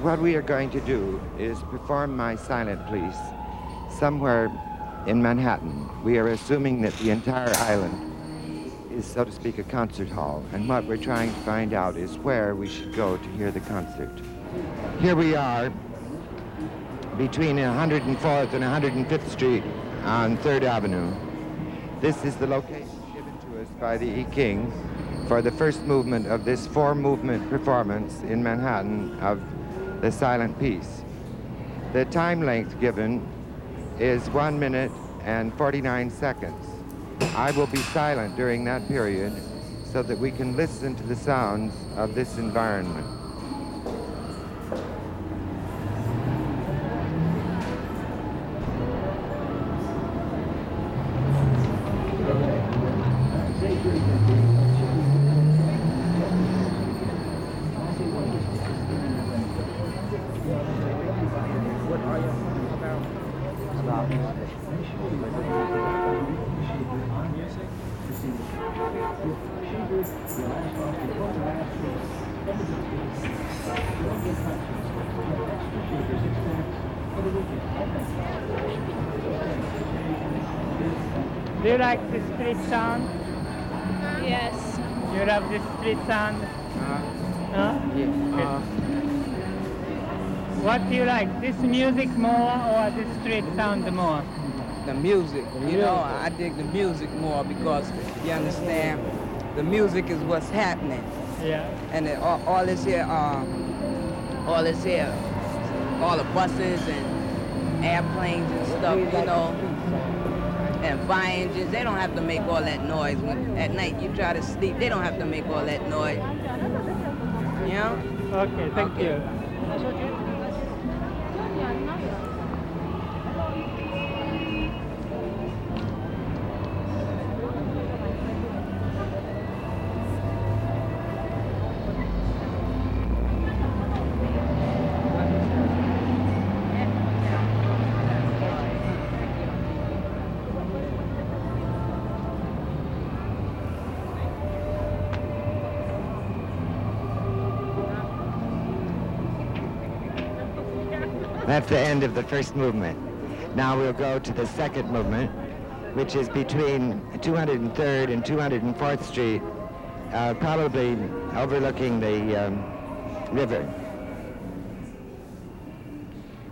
what we are going to do is perform My Silent Piece somewhere in Manhattan. We are assuming that the entire island is, so to speak, a concert hall, and what we're trying to find out is where we should go to hear the concert. Here we are between 104th and 105th Street on 3rd Avenue. This is the location given to us by the E. King for the first movement of this four-movement performance in Manhattan of the silent piece. The time length given is one minute and 49 seconds. I will be silent during that period so that we can listen to the sounds of this environment. Do you like the street sound? Yes. You love the street sound? Huh? Yeah. What do you like, this music more or the street sound more? the music. You know, I dig the music more because you understand, the music is what's happening, Yeah. and it, all, all this here, uh, all this here, all the buses and airplanes and stuff. You know, and fire engines. They don't have to make all that noise. When at night you try to sleep, they don't have to make all that noise. You know. Okay, thank Okay. you. That's the end of the first movement. Now we'll go to the second movement, which is between 203rd and 204th Street, uh, probably overlooking the um, river.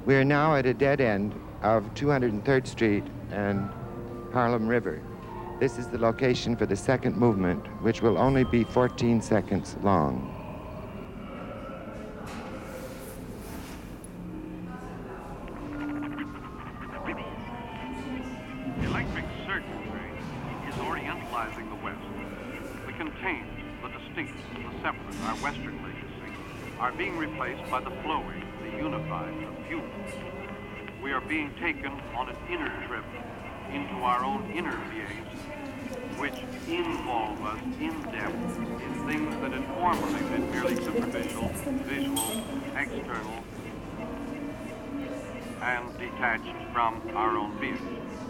We are now at a dead end of 203rd Street and Harlem River. This is the location for the second movement, which will only be 14 seconds long. And detached from our own being.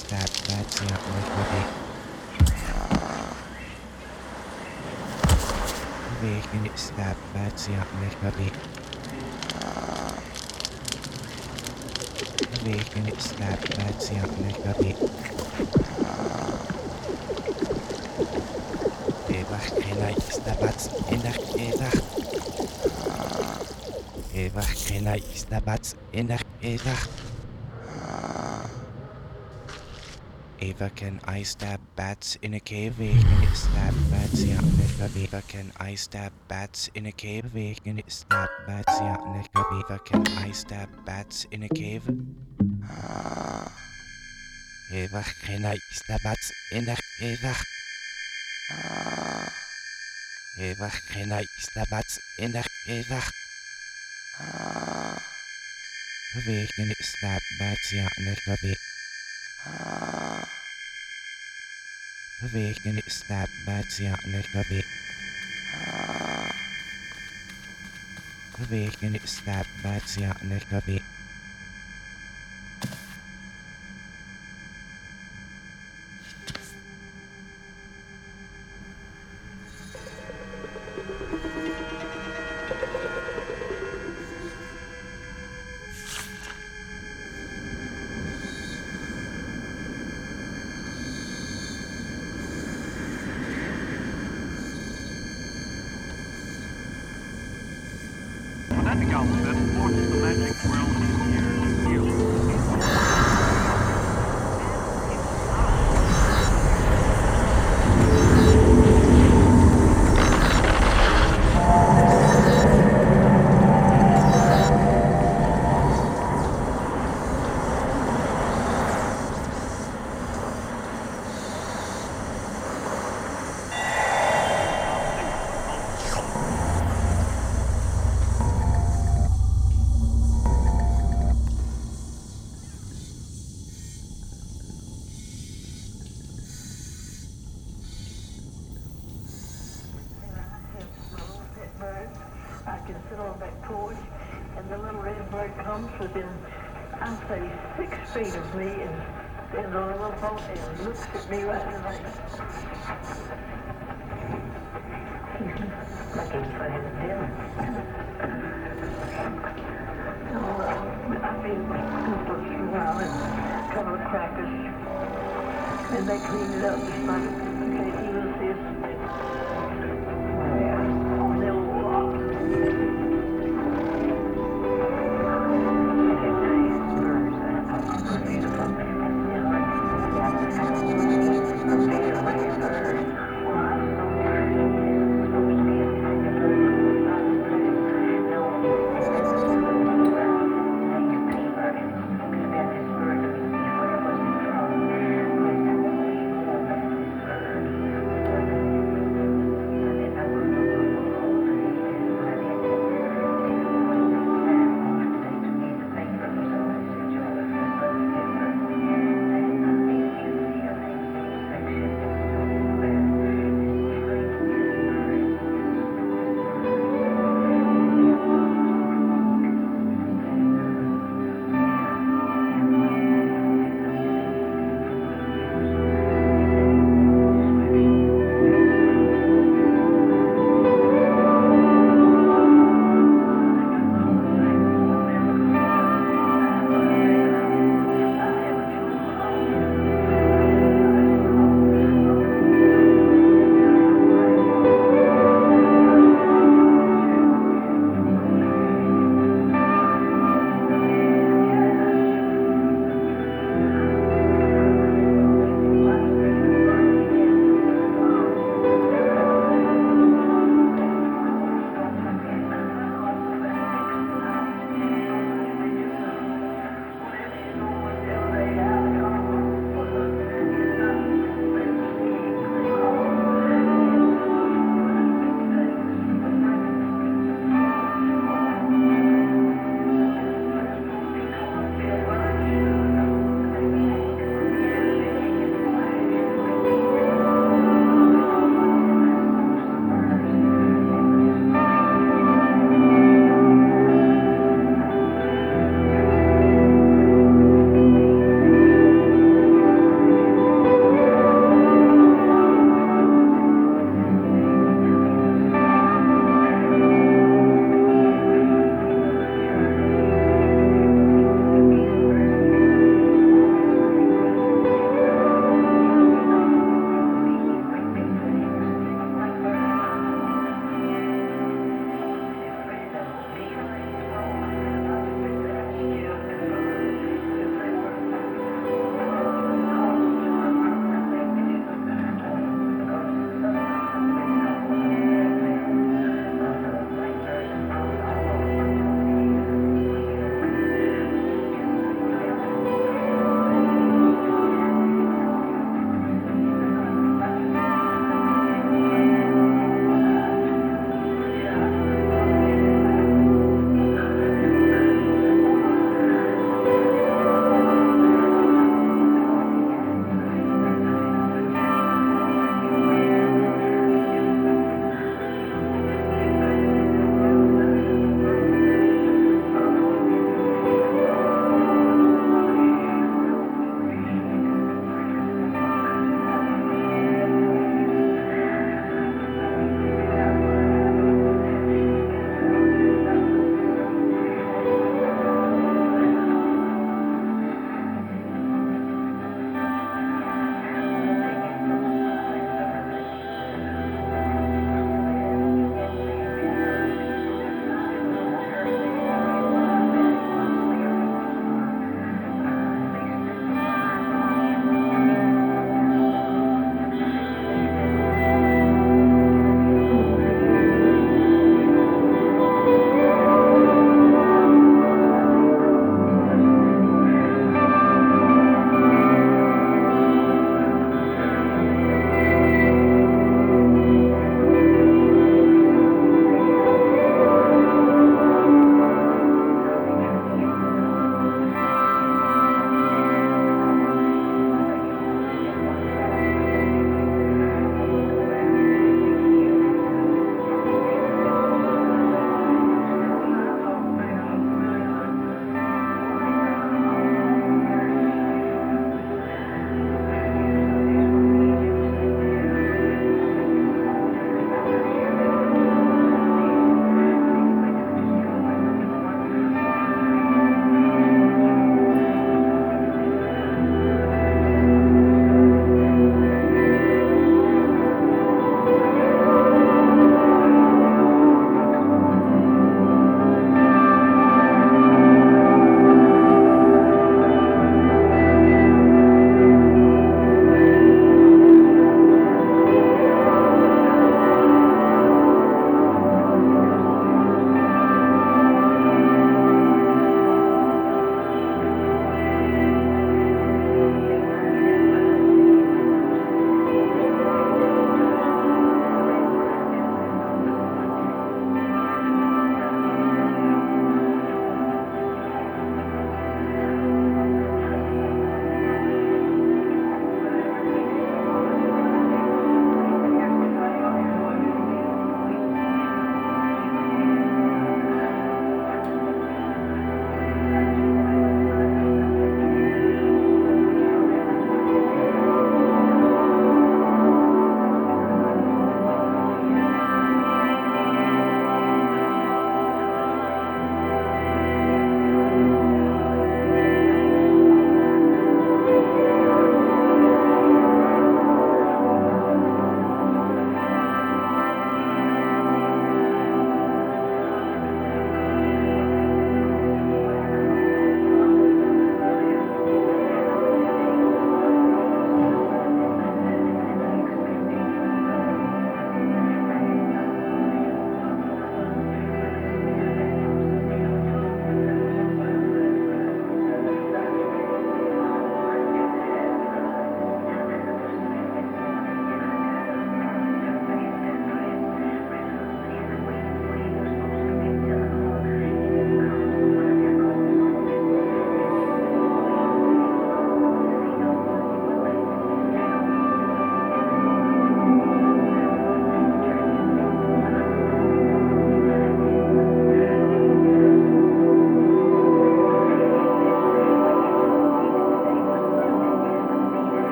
Stop. That's not my body. They can stop. That's not my body. They can stop. That's not my body. Ewach, Kela, ist der Batz, Endach, Ewach. Ewach, Kela, ist der Batz, Endach, Ewach. Eva can I stab bats in a cave? Vegan is stab bats yapmaktadır. Eva can I stab bats in a cave? Vegan is stab bats yapmaktadır. Eva can I stab bats in a cave? Eva keiner ist der Batz in der Ewach. Ewach keiner ist der Batz in der Ewach. Vegan is stab bats yapmaktadır. Vegan is stab bats yapmaktadır. Vegan is stab bats yapmaktadır. Me right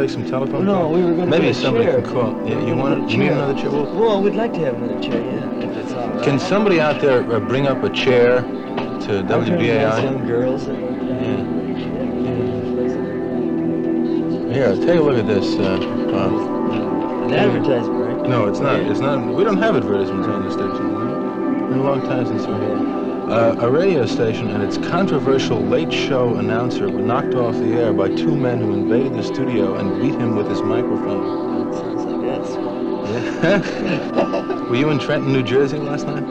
take some telephone No, calls? we were gonna Maybe somebody chair. can call. Yeah, you want? You need another chair? Well, we'd like to have another chair, yeah, if it's all right. Can somebody out there uh, bring up a chair to I'm trying to find WBAI? Some girls. that- Here, take a look at this. Uh, um, An advertisement, right? no, it's not. It's not. We don't have advertisements on this station. It's been a long time since we had uh, a radio station, and its controversial late show announcer were knocked off the air by two men who invaded the studio and beat him with his microphone. Sounds like that's. Yeah. Were you in Trenton, New Jersey last night?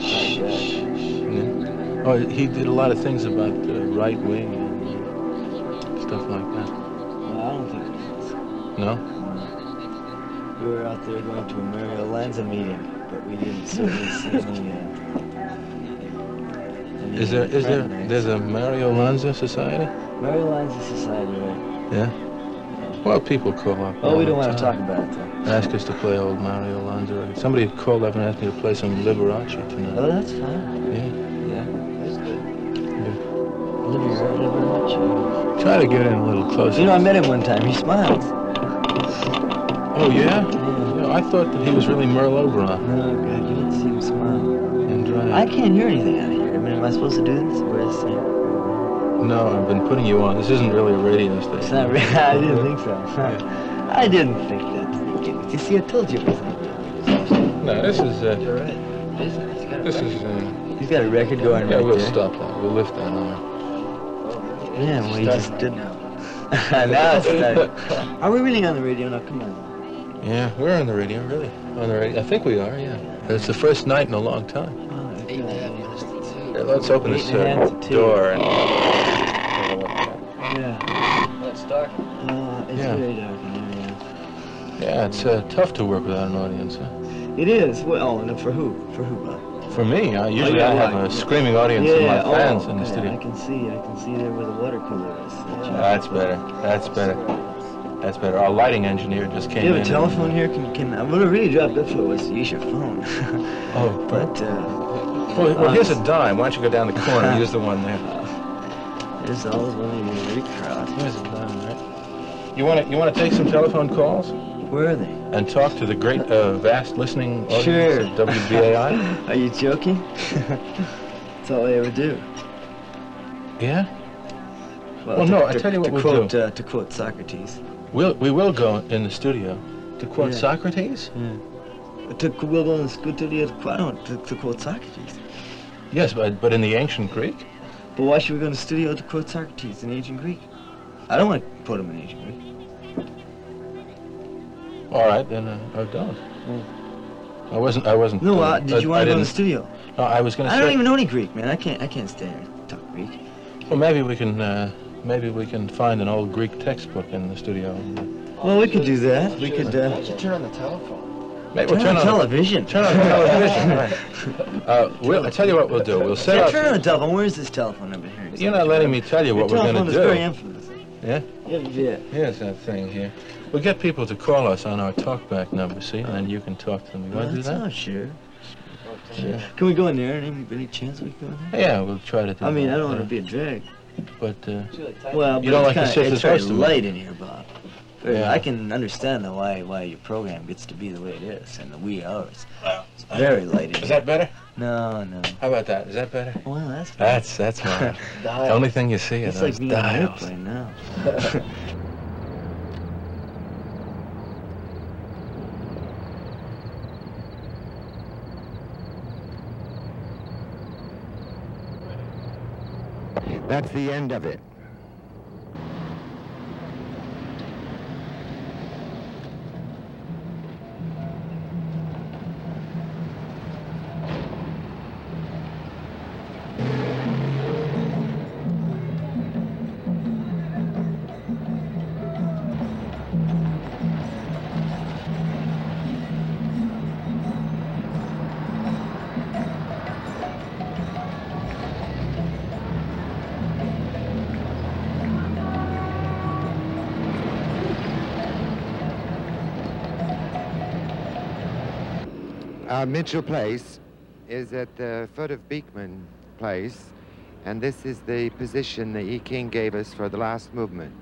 Yeah. Oh, he did a lot of things about the right wing and stuff like that. Well, I don't think it is. No? We were out there going to a Mario Lanza meeting, but we didn't see any. Uh, any Is there is there there's a Mario Lanza Society? Mario Lanza Society, right? Yeah. Well, people call up. Oh, we don't want to talk about it, though. Ask us to play old Mario Lanza. Somebody called up and asked me to play some Liberace tonight. Oh, that's fine. Yeah. Yeah, that's good. Liberace, Liberace. Try to get in a little closer. You know, I met him one time. He smiled. Oh yeah? I thought that he was really Merle Oberon. No, God, you didn't see him smile. And dry. I can't hear anything out here. I mean, am I supposed to do this? What is it? No, I've been putting you on. This isn't really a radio station. It's not real. I didn't think so. I didn't think that to begin with. You see, I told you it was. No, this is. Uh, You're right. Isn't? He's got this is. Uh, He's got a record going yeah, right we'll there. stop that. We'll lift that on. Yeah, well, he just didn't. now it's not. Are we really on the radio? now? come on. Yeah, we're on the radio, really. On the radio. I think we are. Yeah. It's the first night in a long time. Oh, Here, let's open this Eight and uh, half to two. door. And, yeah. Let's start. Uh, it's Yeah. very dark in there, yeah. yeah, it's uh, tough to work without an audience. Huh? It is. Well, and for who? For who, Bob? For me, I usually yeah, I have right. a screaming audience yeah, of my oh, fans in the yeah, studio. I can see. I can see there where the water cooler is. That's better. That's better. That's better. Our lighting engineer just came You have in. a telephone here? Can, can I'm gonna really drop that for was to use your phone. Oh, but uh, Well, well, here's a dime. Why don't you go down the corner and use the one there? there's always one in the big crowd. Here's a dime, right? You want to you want to take some telephone calls Where are they? and talk to the great uh, vast listening audience Sure. of WBAI? Are you joking? That's all I ever do. yeah. Well, no, I tell you what to we'll quote, do. Uh, to quote Socrates. We'll we will go in the studio to quote Yeah. Socrates. To we'll go in the studio to quote, to, to quote Socrates. Yes, but but in the ancient Greek. But why should we go in the studio to quote Socrates in ancient Greek? I don't want to quote him in ancient Greek. All right, then uh, I don't. I wasn't. I wasn't. No, uh, did you I want to go in the studio? No, I was going to I don't even know any Greek, man. I can't. I can't stand and talk Greek. Well, maybe we can. Uh, maybe we can find an old Greek textbook in the studio. Well, we could do that. We could. Uh, Turn on the telephone. Maybe turn we'll on turn television. Turn on television. right. uh, we'll, I tell you what we'll do. We'll set Yeah, up. turn on the telephone. Where's this telephone number here? You're not letting me tell you what we're going telephone to is very do. infamous. Yeah. Yeah, yeah. Here's that thing here. We'll get people to call us on our talkback number, see, and then you can talk to them. You want to do That's that? not sure. Yeah. Can we go in there? Any, any chance we can go in there? Yeah, we'll try to do I mean, that, I don't want to be a drag. But uh, Well, You but don't like to kinda, sit it's this very close to light in here, Bob. Very- Yeah. I can understand the why why your program gets to be the way it is and the wee hours. Well, It's very light in is here. that better? No, no. How about that? Is that better? Well, that's better. That's that's fine. the only thing you see are It's those like being dials. airplane now. That's the end of it. Uh, Mitchell Place is at the foot of Beekman Place, and this is the position that E. King gave us for the last movement.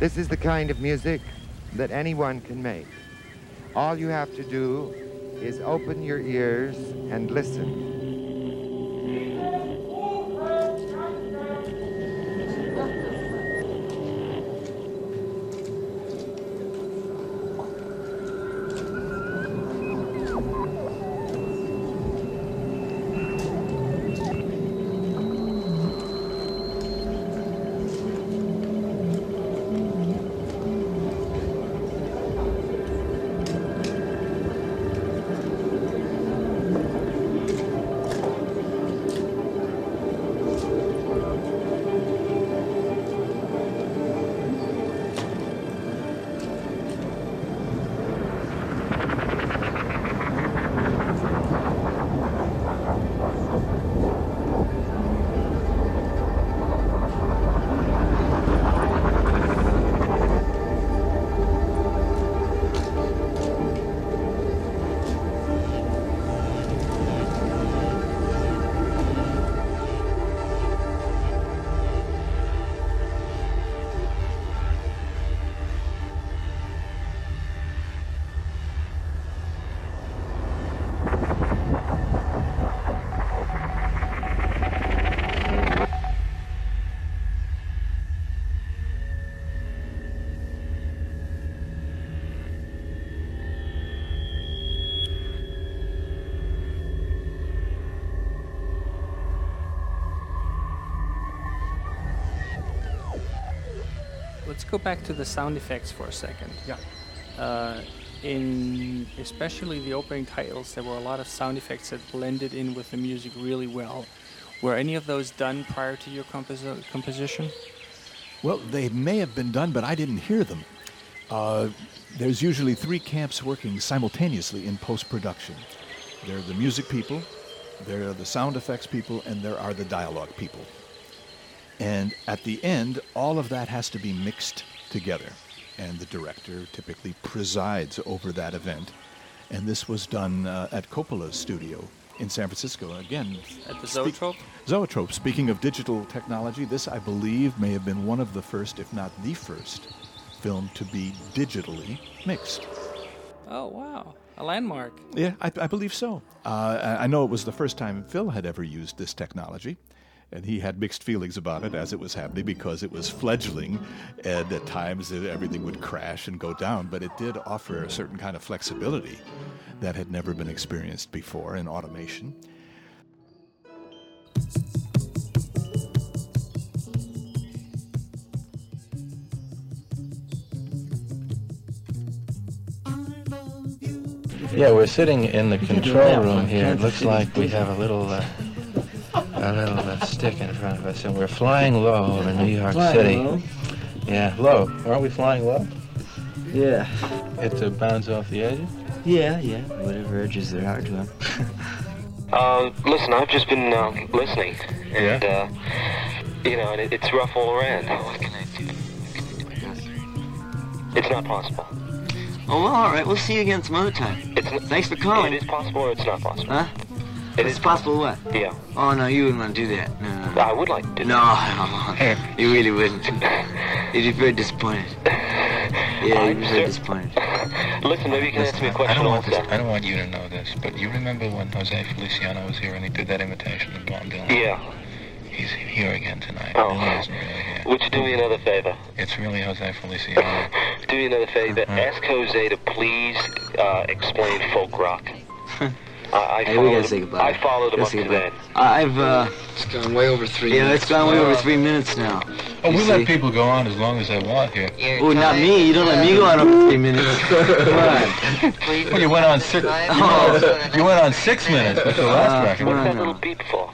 This is the kind of music that anyone can make. All you have to do is open your ears and listen. Go back to the sound effects for a second. Yeah. Uh, in especially the opening titles, there were a lot of sound effects that blended in with the music really well. Were any of those done prior to your composi- composition? Well, they may have been done, but I didn't hear them. Uh, there's usually three camps working simultaneously in post production there are the music people, there are the sound effects people, and there are the dialogue people. And at the end, all of that has to be mixed together. And the director typically presides over that event. And this was done uh, at Coppola's studio in San Francisco. Again, At the Zoetrope? Zoetrope. Speaking of digital technology, this, I believe, may have been one of the first, if not the first, film to be digitally mixed. Oh, wow. A landmark. Yeah, I, I believe so. Uh, I know it was the first time Phil had ever used this technology, and he had mixed feelings about it as it was happening because it was fledgling, and at times everything would crash and go down. But it did offer a certain kind of flexibility that had never been experienced before in automation. Yeah, we're sitting in the control room here. It looks like we have a little, uh, a little uh, stick in front of us, and we're flying low over New York Flying City. low? Yeah, low. Aren't we flying low? Yeah. It to bounce off the edges. Yeah, yeah. Whatever edges there are to him. Uh, listen, I've just been uh, listening, and uh, you know, and it, it's rough all around. What can I do? It's not possible. Oh, well, all right. We'll see you again some other time. It's Thanks for calling. It is possible, or it's not possible. Huh? It it's possible what? Yeah, Oh, no, you wouldn't want to do that. No, no, no. I would like to do No, that. no, you really wouldn't. You'd be very disappointed. Yeah, you'd be very disappointed. Listen, maybe you can ask me a question I don't want also. this. I don't want you to know this, but you remember when Jose Feliciano was here and he did that imitation of Bob Dylan? Yeah. He's here again tonight. Oh. Billy isn't really here. Would you do me another favor? It's really Jose Feliciano. Do me another favor. Uh-huh. Ask Jose to please uh, explain folk rock. I, I Hey, we followed gotta him- say goodbye. I followed him Gotta up say to goodbye. that. I've, uh... It's gone way over three Yeah, minutes. it's gone way over three minutes now. Oh, You we see? let people go on as long as they want here. Oh, not me. You don't let me go on over three minutes. Come on. Well, you went on six. Oh. You went on six minutes with the last Uh, record. come on That little beep for?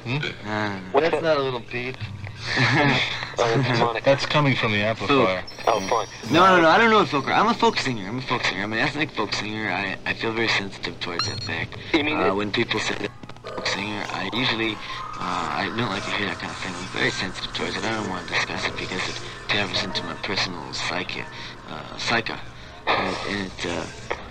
Ah. What's That's that? not a little beat. That's coming from the amplifier. Oh, fine. No, no, no. I don't know folk rock. I'm a folk singer. I'm a folk singer. I'm an ethnic folk singer. I, I feel very sensitive towards that fact. You mean uh, when people say that I'm a folk singer, I usually uh, I don't like to hear that kind of thing. I'm very sensitive towards it. I don't want to discuss it because it taps into my personal psyche, uh, psyche, and, and it, uh,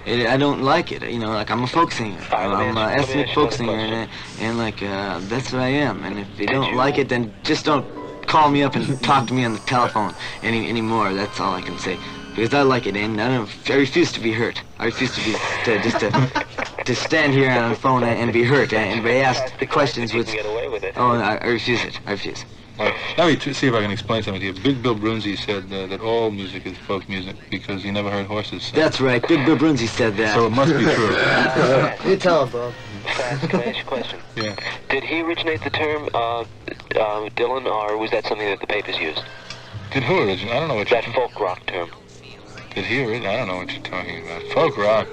it, I don't like it. You know, like I'm a folk singer. right, let I'm an ethnic folk singer, and, and like uh, that's what I am. And if you don't like it, then just don't call me up and talk to me on the telephone any anymore. That's all I can say. Because I like it, and I don't. I refuse to be hurt. I refuse to be to, just to to stand here on the phone and, and be hurt and, and be asked the questions You which. get away with it. Oh, I, I refuse it. I refuse. Right. Let me t- see if I can explain something to you. Big Bill Broonzy said uh, that all music is folk music because he never heard horses sing. That's right. Big Bill Broonzy said that. So it must be true. you tell him, Bob. Fass, can I ask you a question? Yeah. Did he originate the term uh, uh, Dylan, or was that something that the papers used? Did who originate? I don't know what That you folk rock term. Did he originate? I don't know what you're talking about. Folk rock.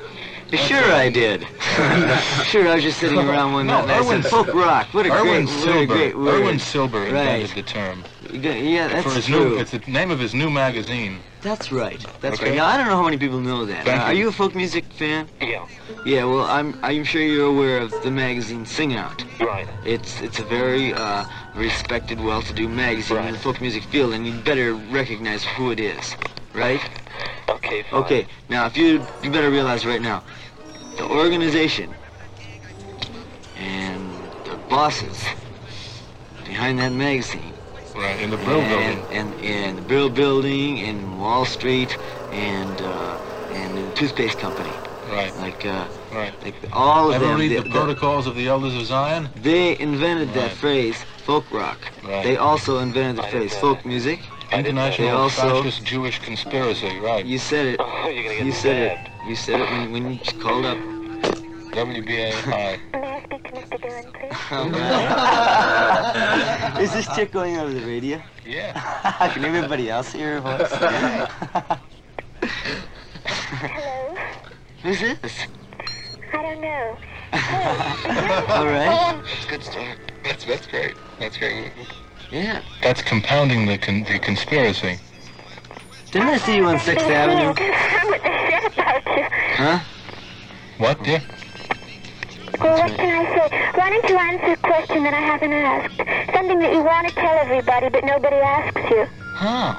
Sure, I did. sure, I was just sitting around one No, night and I Irwin- said, folk rock. What a Irwin great, what a great word. Irwin Silber invented Right. the term. You got- Yeah, that's For his true. new, it's the name of his new magazine. That's right. That's Okay. right. Now, I don't know how many people know that. Thank Uh, are you. you a folk music fan? Yeah. Yeah, well, I'm I'm sure you're aware of the magazine Sing Out. Right. It's it's a very uh, respected, well-to-do magazine in the folk music field, and you'd better recognize who it is, right? Okay, fine. Okay. Now, if you you better realize right now, the organization and the bosses behind that magazine Right, in the Brill and, building. and and the Brill Building and Wall Street and uh, and the toothpaste company. Right. Like uh, Right. like all of Ever them. read they, the Protocols of the Elders of Zion? they invented that phrase, folk rock. Right. They also invented the I phrase, folk music. I didn't know that. They International also- Fascist Jewish Conspiracy, right. You said it. Oh, you're gonna get You said stabbed. it. You said it when, when you called up. WBAI. Is this chick going over the radio? Yeah. Can everybody else hear her voice? Hello? Who's this? I don't know. All right. That's good start. That's, that's great. That's great. Yeah. That's compounding the, con- the conspiracy. Didn't I see you on Sixth Avenue? what they said about you. Huh? What, dear? Well, what can I say? Why don't you answer a question that I haven't asked? Something that you want to tell everybody, but nobody asks you. Huh.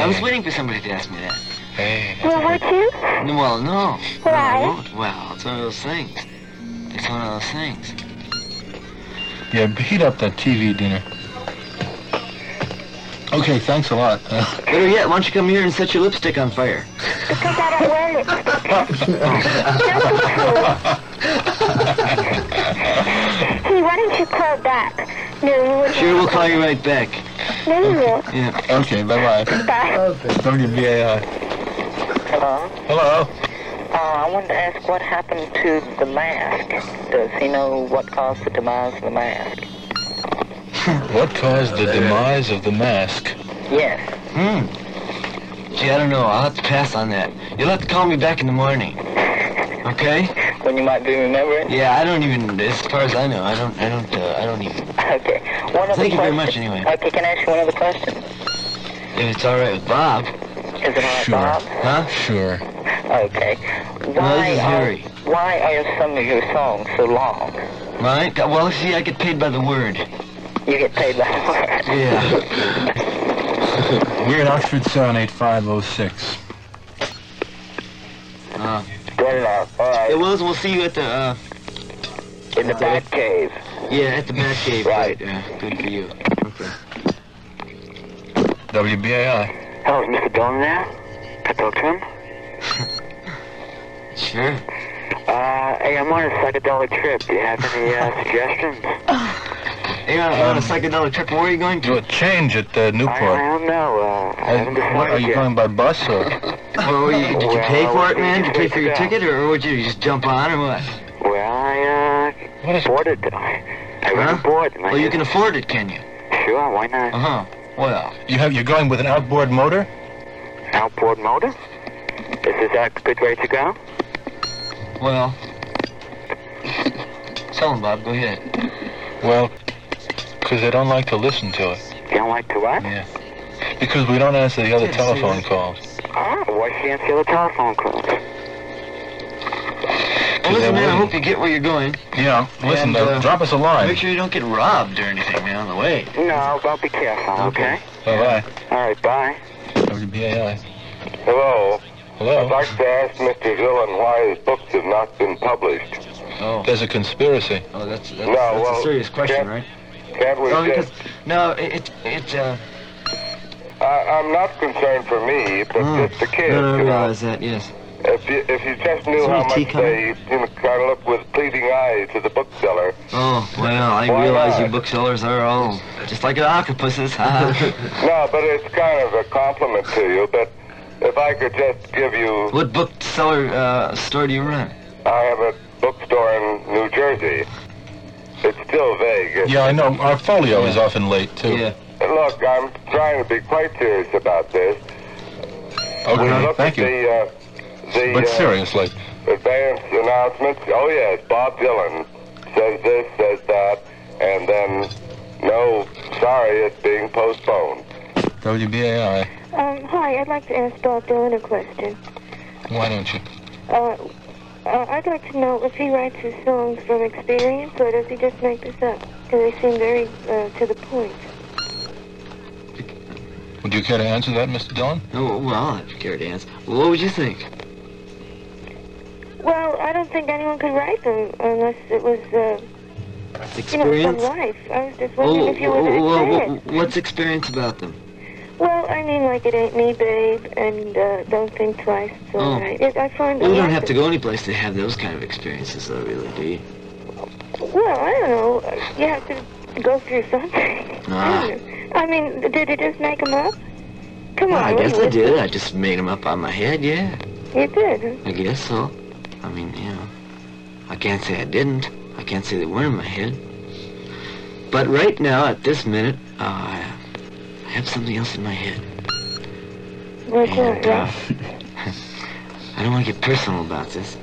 I was waiting for somebody to ask me that. Hey. Well, would you? No, Well, no. No, Why? I won't. Well, it's one of those things. It's one of those things. Yeah, heat up that TV dinner. Okay, thanks a lot. Uh, Better yet, why don't you come here and set your lipstick on fire? Because I don't wear lipstick. Hey, why don't you call back? No, you. Sure, we'll call you right back. No, you won't. Yeah. okay, bye-bye. Bye. WBAI. Hello? Hello. Uh, I wanted to ask what happened to the mask. Does he know what caused the demise of the mask? What caused the demise of the mask? Yes. Hmm. Gee, I don't know. I'll have to pass on that. You'll have to call me back in the morning. Okay? When you might be remembering? Yeah, I don't even. As far as I know, I don't. I don't. Uh, I don't even. Okay. One other Thank you very much, anyway. Okay, can I ask you one other question? If it's all right with Bob. Is it all right, Sure. Bob? Huh? Sure. Okay. Why this is are, Harry. why are some of your songs so long? Right? Well, see, I get paid by the word. You get paid by the word. Yeah. We're at Oxford Serenade 506. Uh, Good enough. All right. it was. We'll see you at the. Uh, In the Bat Cave. yeah, at the Bat Cave. Right. Yeah. Good for you. Okay. WBAI. Hello, is Mr. Dylan there? Can I talk to him? Sure. Uh, hey, I'm on a psychedelic trip. Do you have any uh, suggestions? Hey, on, on a psychedelic trip. Where are you going Do to? a change at uh, I, I Newport. don't know. Uh, I haven't what, are you yet. going by bus or? Or were you, did you Well, pay for it, man? Did you pay for your wait ticket, or would you just jump on, or what? Well, I, What uh, is- boarded. I, I went Huh? aboard. and Well, you can afford it, can you? Sure, why not? Uh huh. Well, You have you're going with an outboard motor? Outboard motor? Is this a good way to go? well. Tell him, Bob. Go ahead. Well, because they don't like to listen to it. You don't like to what? Yeah. Because we don't answer the other telephone calls. Oh, why she answer the telephone calls? Well, listen, man, I hope you get where you're going. Yeah, listen, And, though, uh, drop us a line. Make sure you don't get robbed or anything, man, on the way. No, but be careful, okay? Bye-bye. All right, bye. WBAI. Hello. Hello. I'd like to ask Mr. Dylan why his books have not been published. Oh. There's a conspiracy. Oh, that's that's, No, that's well, a serious question, can't- right? Can't we No, just... no, it it, uh. I, I'm not concerned for me, but oh, just the kids, no, no, know. realize that. Yes. If you, if you just knew how much they, you know, kind of look with pleading eyes to the bookseller. Oh well, I Why realize not? you booksellers are all just like octopuses. huh? No, but it's kind of a compliment to you, but if I could just give you... what bookseller uh, store do you run? I have a bookstore in New Jersey. It's still vague. isn't Yeah, I know. Our folio is often late, too. Yeah. Look, I'm trying to be quite serious about this. When you Okay, look thank at you. the, uh, the But uh, seriously. advance announcements, oh yes, Bob Dylan says this, says that, and then, no, sorry, it's being postponed. WBAI. Um, hi, I'd like to ask Bob Dylan a question. Why don't you? Uh, uh, I'd like to know if he writes his songs from experience or does he just make this up? Because they seem very uh, to the point. Would you care to answer that, Mr. Dylan? Oh well, if you care to answer. Well, what would you think? Well, I don't think anyone could write them unless it was, uh, you know, Experience? life. I was just Oh, wondering if you were oh, oh, the oh, what's experience about them? Well, I mean, like it ain't me, babe, and uh, don't think twice. It's all Oh. right. It, I find. Well, you don't have to go anyplace to have those kind of experiences, though, really, do you? Well, I don't know. You have to go through something. Ah. I. I mean, did you just make them up? Come Well, on. I guess I did. I just made them up on my head, yeah. You did. I guess so. I mean, you know, I can't say I didn't. I can't say they weren't in my head. But right now, at this minute, uh, I I have something else in my head. What's And, uh, I don't want to get personal about this.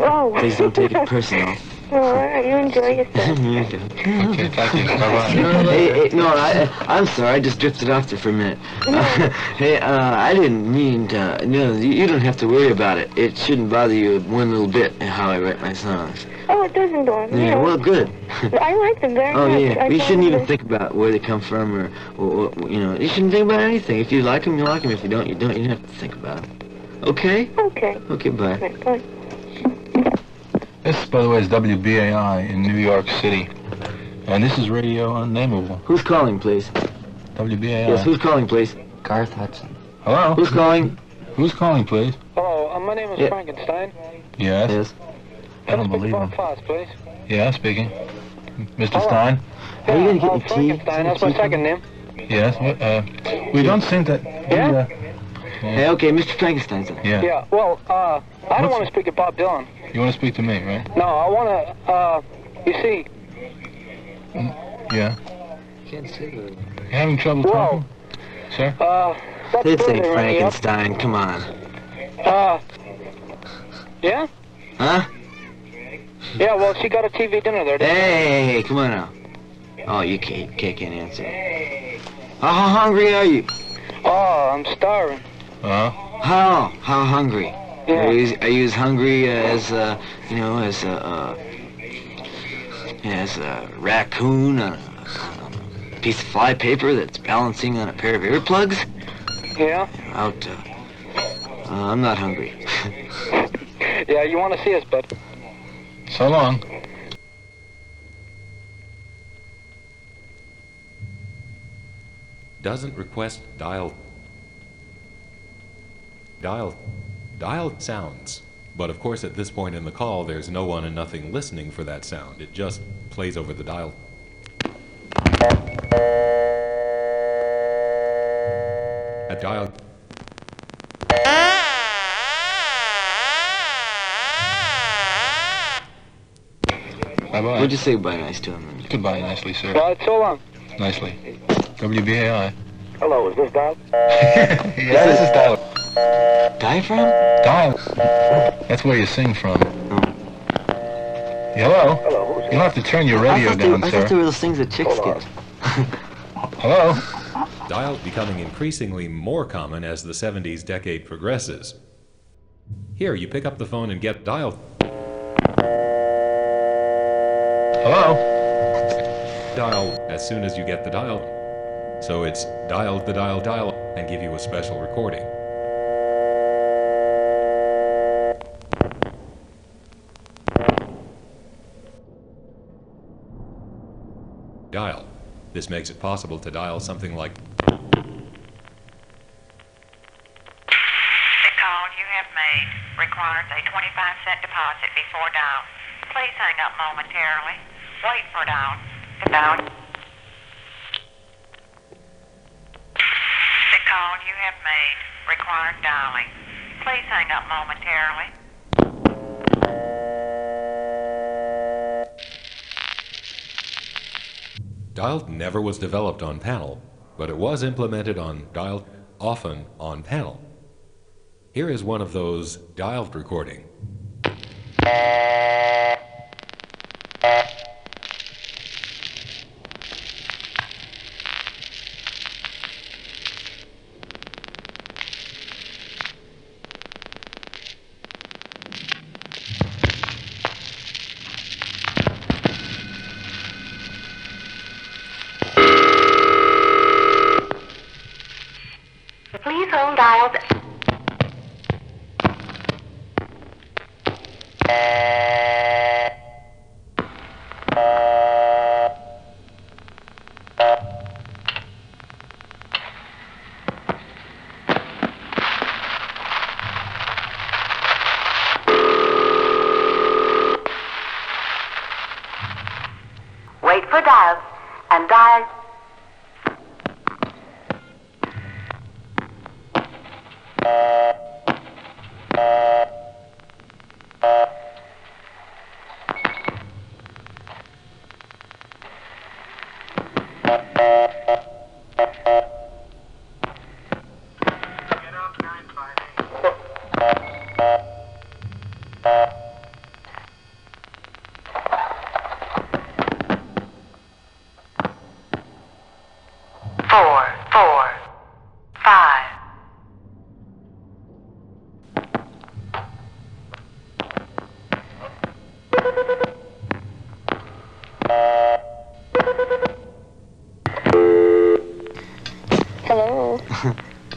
Oh. Please don't take it personal. Well, all right. You enjoy yourself. You do. Okay, thank you. Bye-bye. hey, hey, no, I, I'm sorry. I just drifted off there for a minute. hey, uh, I didn't mean to. No, you, you don't have to worry about it. It shouldn't bother you one little bit how I write my songs. Oh, it doesn't bother me. Yeah, well, good. I like them very Oh much. yeah, I you shouldn't even them- think about where they come from or, or, or, you know, you shouldn't think about anything. If you like them, you like them. If you don't, you don't. You don't have to think about them. Okay? Okay. Okay, bye. Right, bye. This, by the way, is WBAI in New York City. And this is Radio Unnameable. Who's calling, please? WBAI. Yes, who's calling, please? Garth Hudson. Hello? Who's calling? Who's calling, please? Hello, uh, my name is Yeah. Frankenstein. Yes. Yes. I don't believe him. Fass, please. Yeah, speaking. Mr. Hello. Stein? Are you gonna get uh, me tea? Frankenstein, that's my second name. Yes. Uh, we don't seem to... Yeah? Hey, okay, Mr. Frankenstein's on. Yeah. Yeah, well, uh, I don't want to speak to Bob Dylan. You want to speak to me, right? No, I want to, uh, you see, Yeah. Can't see that. You having trouble Whoa. talking? Sir? uh, that's This Thursday ain't running up. Frankenstein. Come on. Uh, yeah? Huh? Yeah, well, she got a TV dinner there. didn't Hey, come on now. Oh, you can't, can't, can't answer. How, how hungry are you? Oh, I'm starving. Uh-huh. How? How hungry? Yeah. Are you, are you as hungry as, uh, you know, as a, uh, as a raccoon on a, on a piece of fly paper that's balancing on a pair of earplugs? Yeah? Out, uh, uh, I'm not hungry. Yeah, you want to see us, bud? So long. doesn't request dial dial dial sounds but of course at this point in the call there's no one and nothing listening for that sound it just plays over the dial a dial Bye-bye. What'd you say bye nice to him? Goodbye nicely, sir. Well, it's so long. Nicely. WBAI. Hello, is this Doc? yes, this is Dial. Diaphragm? Dial. That's where you sing from. Hello? Hello, who's You'll have to turn your I radio thought, they, down, I sir. thought they were those things that chicks Hold get. Hello? Dial becoming increasingly more common as the 70s decade progresses. Here, you pick up the phone and get dial. Hello? Dial as soon as you get the dial. So it's dial the dial dial and give you a special recording. Dial. This makes it possible to dial something like The call you have made requires a 25 cent deposit before dial. Please hang up momentarily. Wait for dial. The dial. The call you have made requires dialing. Please hang up momentarily. Dialed never was developed on panel, but it was implemented on dialed, often on panel. Here is one of those dialed recording. Please hold dialed. Wait for dial and dial. Four, four, five. Hello.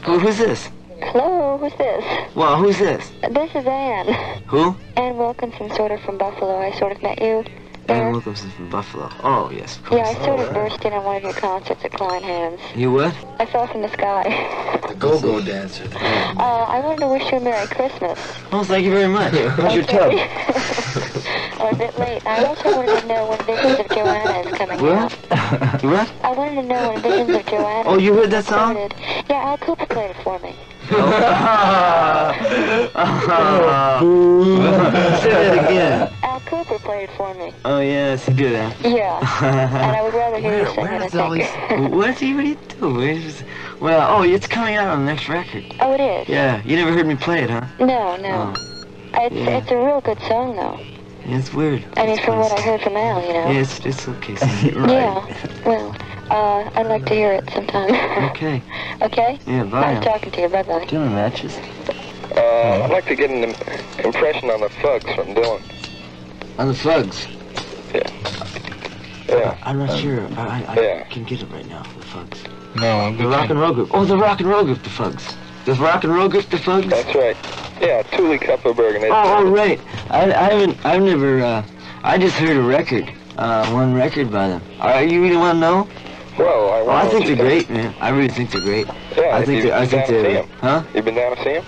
Who, who's this? Hello, who's this? Well, who's this? This is Ann. Who? Ann Wilkinson, sort of from Buffalo. I sort of met you. Ann Wilkinson from Buffalo. Oh, yes, of course. Yeah, I sort of burst in on one of your concerts at Kleinhans. You what? I fell from the sky. The go-go dancer. Uh, I wanted to wish you a Merry Christmas. Oh, thank you very much. What's your tub? Oh, a bit late. I also wanted to know when Visions of Johanna is coming out. What? what? I wanted to know when Visions of Johanna Oh, you heard that is song? recorded. Yeah, Al Kooper played it for me. Say that again. Al Kooper played it for me. Oh, yes, he did that. Yeah. and I would rather hear you sing it, I think. What's he? What do you do? Where's- Well, oh, it's coming out on the next record. oh, it is? Yeah, you never heard me play it, huh? No, no. Oh. It's, yeah. it's a real good song, though. Yeah, it's weird. I mean, from what I heard from Al, you know. Yeah, it's, it's okay. Sing right. Yeah. Well, uh, I'd like to hear it sometime. Okay. okay? Yeah, bye. Nice talking to you. Bye-bye. Dylan matches. Uh, I'd like to get an im- impression on the Fugs from Dylan. On the Fugs. Yeah. Yeah. I'm not sure. I, I, I Yeah. can get it right now. The Fugs. No, I'm The rock and roll group. Oh, the rock and roll group, the Fugs. The rock and roll group, the Fugs. That's right. Yeah, Tuli Kupferberg and Oh, oh, right. I, I haven't. I've never. Uh, I just heard a record. Uh, one record by them. Are you really want to know? Well, I I think they're great, man. I really think they're great. Yeah, I think they're. I think down to see they're. Huh? You been down to see him?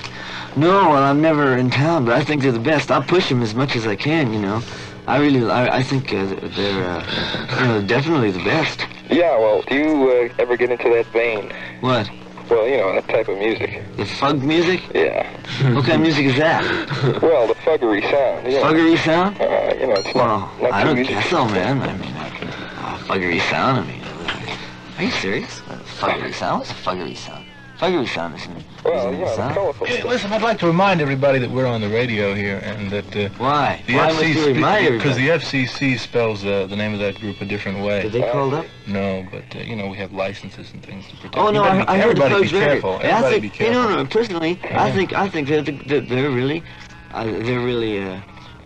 No, well, I'm never in town, but I think they're the best. I'll push them as much as I can, you know. I really, I, I think uh, they're, uh, you know, definitely the best. Yeah, well, do you uh, ever get into that vein? What? Well, you know, that type of music. The fug music? Yeah. What kind of music is that? well, the fuggery sound. Know. Fuggery sound? Uh, you know, it's Well, not, not I don't easy. guess so, man. I mean, I uh, fuggery sound. I mean, are you serious? Uh, fuggery sound? What's a fuggery sound? Fuggery sound, isn't it? Well, Isn't yeah, sound? colorful. Hey, listen, I'd like to remind everybody that we're on the radio here and that uh, Why? the Why must you remind because the? FCC spells uh, the name of that group a different way. Did they call up? No, but uh, you know we have licenses and things to protect. Oh no, I, be- I heard the everybody Fugs be record. careful. Hey, I Everybody think, be hey, careful. no, no. Personally, I think I think that they're, they're really, uh, they're really uh,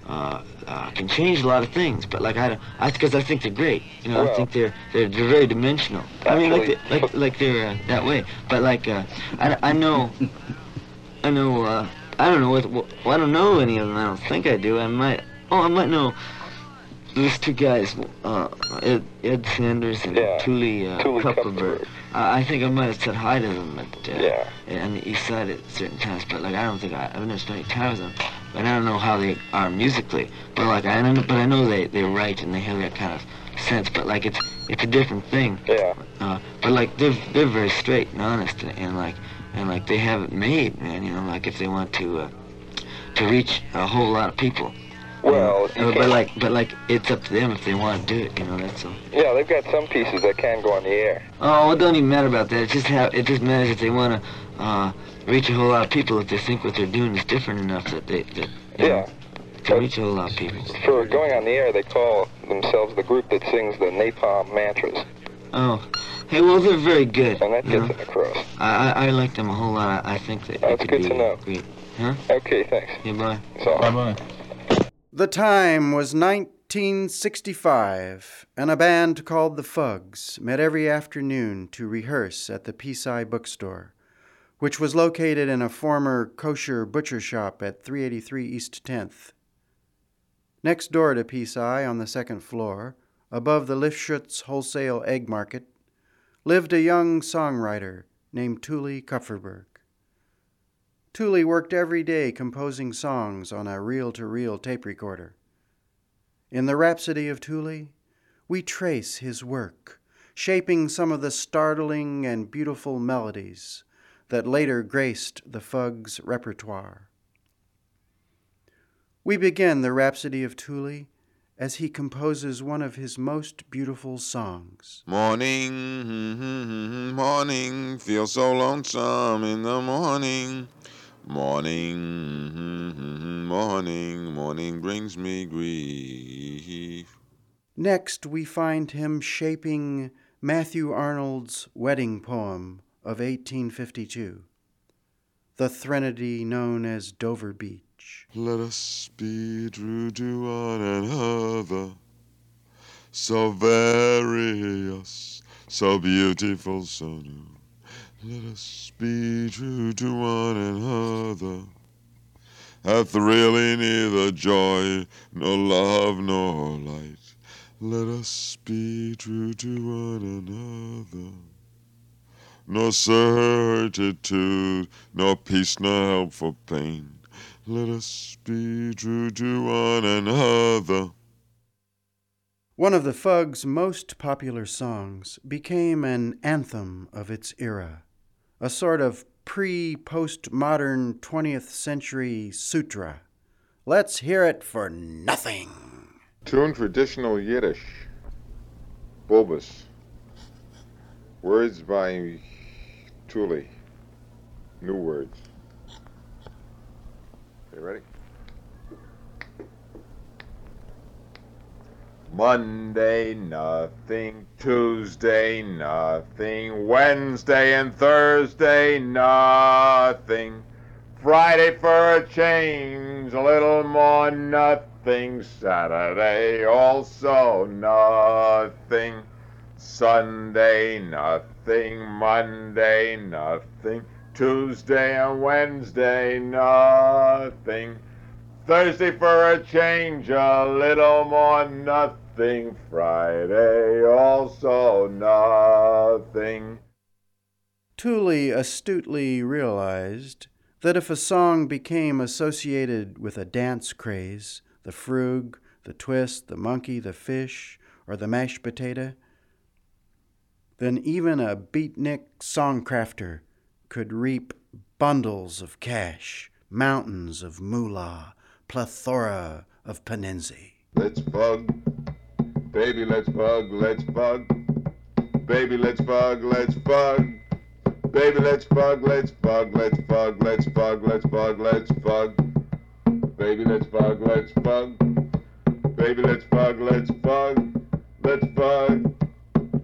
uh, uh, can change a lot of things. But like I, don't- I because I think they're great. You know, I think they're they're, they're very dimensional. I mean, like they, like like they're uh, that way. But like uh, I, I know, I know. Uh, I don't know what, what. Well, I don't know any of them. I don't think I do. I might. Oh, I might know. Those two guys, uh, Ed, Ed Sanders and Yeah, Tuli uh, Tuli Kupferberg. I, I think I might have said hi to them at, uh, Yeah. on the east side at certain times, but like I don't think I, I've never spent any time with them. But I don't know how they are musically. But like I don't know, but I know they they write and they have that kind of sense. But like it's it's a different thing. Yeah. Uh, but like they're they're very straight and honest and, and like and like they have it made, man. You know, like if they want to uh, to reach a whole lot of people. Well, you Uh, but like but like it's up to them if they want to do it. You know, that's all. Yeah, they've got some pieces that can go on the air. Oh, it don't even matter about that. It just how it just matters if they want to uh, reach a whole lot of people. If they think what they're doing is different enough that they that Yeah. know, to reach a whole lot of people. For going on the air, they call themselves the group that sings the napalm mantras. Oh, hey, well they're very good. And that gets know? across. I, I I like them a whole lot. I, I think that they That's could good be to know. great. Huh? Okay, thanks. Yeah, bye. So, Bye-bye. The time was 1965, and a band called the Fugs met every afternoon to rehearse at the Peace Eye bookstore, which was located in a former kosher butcher shop at 383 East 10th. Next door to Peace Eye on the second floor, above the Lifschutz wholesale egg market, lived a young songwriter named Tuli Kupferberg. Tuli worked every day composing songs on a reel to reel tape recorder. In the Rhapsody of Tuli, we trace his work, shaping some of the startling and beautiful melodies that later graced the Fugs' repertoire. We begin the Rhapsody of Tuli as he composes one of his most beautiful songs. Morning, hmm, hmm, hmm, morning, feel so lonesome in the morning. Morning, mm-hmm, morning, morning brings me grief. Next, we find him shaping Matthew Arnold's wedding poem of 1852, the threnody known as Dover Beach. Let us be true to one another. So various, so beautiful, so new. Let us be true to one another. Hath really neither joy, nor love, nor light. Let us be true to one another. Nor certitude, nor peace, nor help for pain. Let us be true to one another. One of the Fugs' most popular songs became an anthem of its era, a sort of pre postmodern 20th century sutra. Let's hear it for nothing. Tune traditional Yiddish. Bulbes. Words by Tuli. New words. Are you ready? Monday, nothing. Tuesday, nothing. Wednesday and Thursday, nothing. Friday for a change, a little more nothing. Saturday, also nothing. Sunday, nothing. Monday, nothing. Tuesday and Wednesday, nothing. Thursday for a change, a little more nothing. Friday, also nothing. Tuli astutely realized that if a song became associated with a dance craze, the frug, the twist, the monkey, the fish, or the mashed potato, then even a beatnik songcrafter could reap bundles of cash, mountains of moolah, plethora of penenzi. Let's bug. Baby, let's bug, let's bug. Baby, let's bug, let's bug. Baby, let's fug, let's fug, let's fug, let's fug, let's fug, let's fug. Baby, let's fug, let's fug. Baby, let's fug, let's fug, let's fug.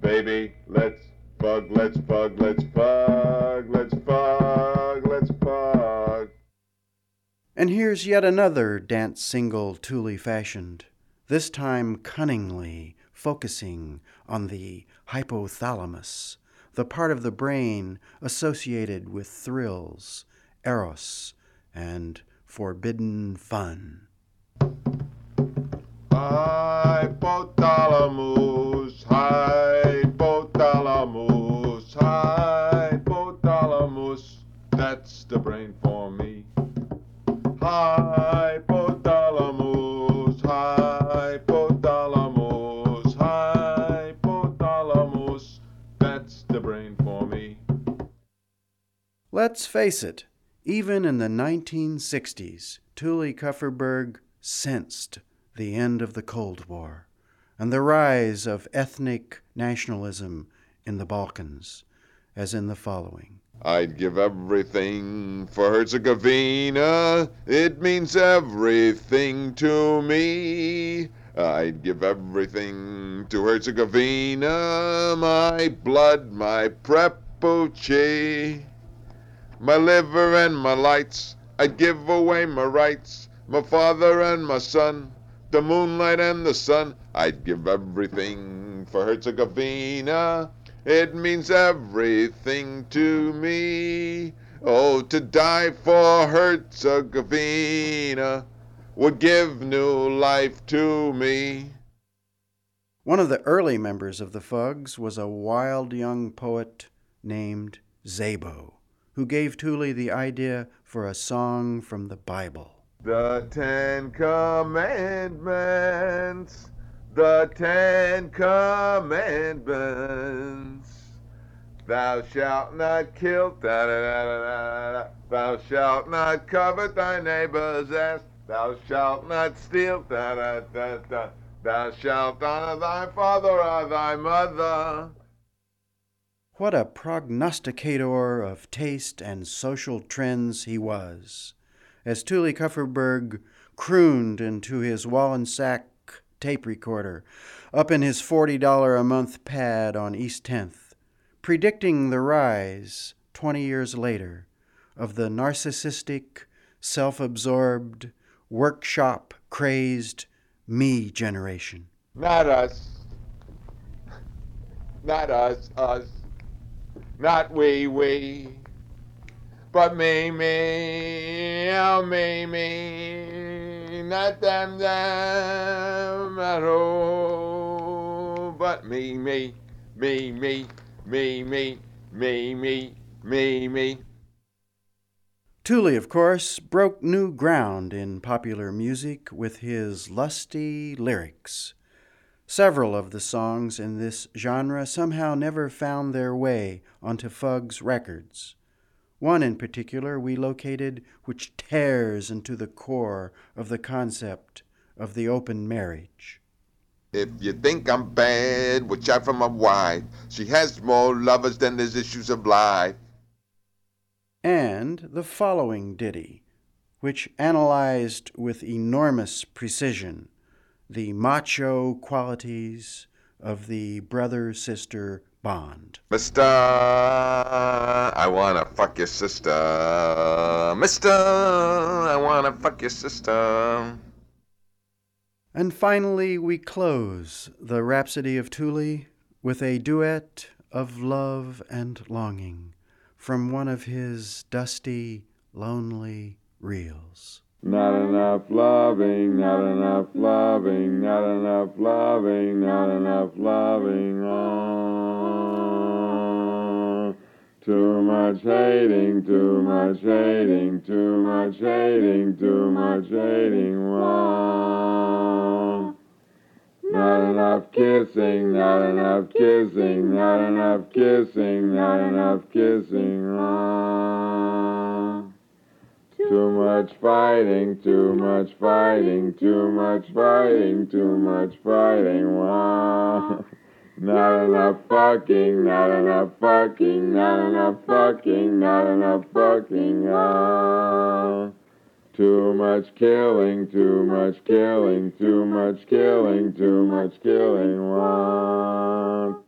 Baby, let's fug, let's fug, let's fug, let's fug, let's fug. And here's yet another dance single Tuli fashioned, this time cunningly focusing on the hypothalamus, the part of the brain associated with thrills, eros, and forbidden fun. Hypothalamus, hypothalamus, hypothalamus. That's the brain for me. Hypothalamus, Let's face it, even in the 1960s, Tuli Kupferberg sensed the end of the Cold War and the rise of ethnic nationalism in the Balkans, as in the following. I'd give everything for Herzegovina. It means everything to me. I'd give everything to Herzegovina. My blood, my prepuce, my liver and my lights. I'd give away my rights, my father and my son, the moonlight and the sun. I'd give everything for Herzegovina. It means everything to me. Oh, to die for Herzegovina would give new life to me. One of the early members of the Fugs was a wild young poet named Zabo, who gave Tuli the idea for a song from the Bible. The Ten Commandments, the Ten Commandments. Thou shalt not kill, da, da, da, thou shalt not covet thy neighbor's ass, thou shalt not steal, thou shalt honor thy father or thy mother. What a prognosticator of taste and social trends he was, as Tuli Kupferberg crooned into his Wollensak tape recorder up in his $40 a month pad on East 10th, predicting the rise, 20 years later, of the narcissistic, self absorbed, workshop crazed me generation. Not us. Not us, us not we, we, but me me, oh me me, not them them at all, but me me, me me, me me, me me, me me. Of course, broke new ground in popular music with his lusty lyrics. Several of the songs in this genre somehow never found their way onto Fugs' records. One in particular we located which tears into the core of the concept of the open marriage. If you think I'm bad, watch out for my wife. She has more lovers than there's issues of life. And the following ditty, which analyzed with enormous precision the macho qualities of the brother sister bond. Mister, I wanna fuck your sister. Mister, I wanna fuck your sister. And finally, we close the Rhapsody of Tuli with a duet of love and longing from one of his dusty, lonely reels. Not enough loving, not enough loving, not enough loving, not enough loving. Oh. Too much hating, too much hating, too much hating, too much hating. Oh. Not enough kissing, not enough kissing, not enough kissing, not enough kissing. Oh. Too much fighting, too much fighting, too much fighting, too much fighting. Wow. Not enough fucking, not enough fucking, not enough fucking, not enough fucking. Ah. Too much killing, too much killing, too much killing, too much killing. One.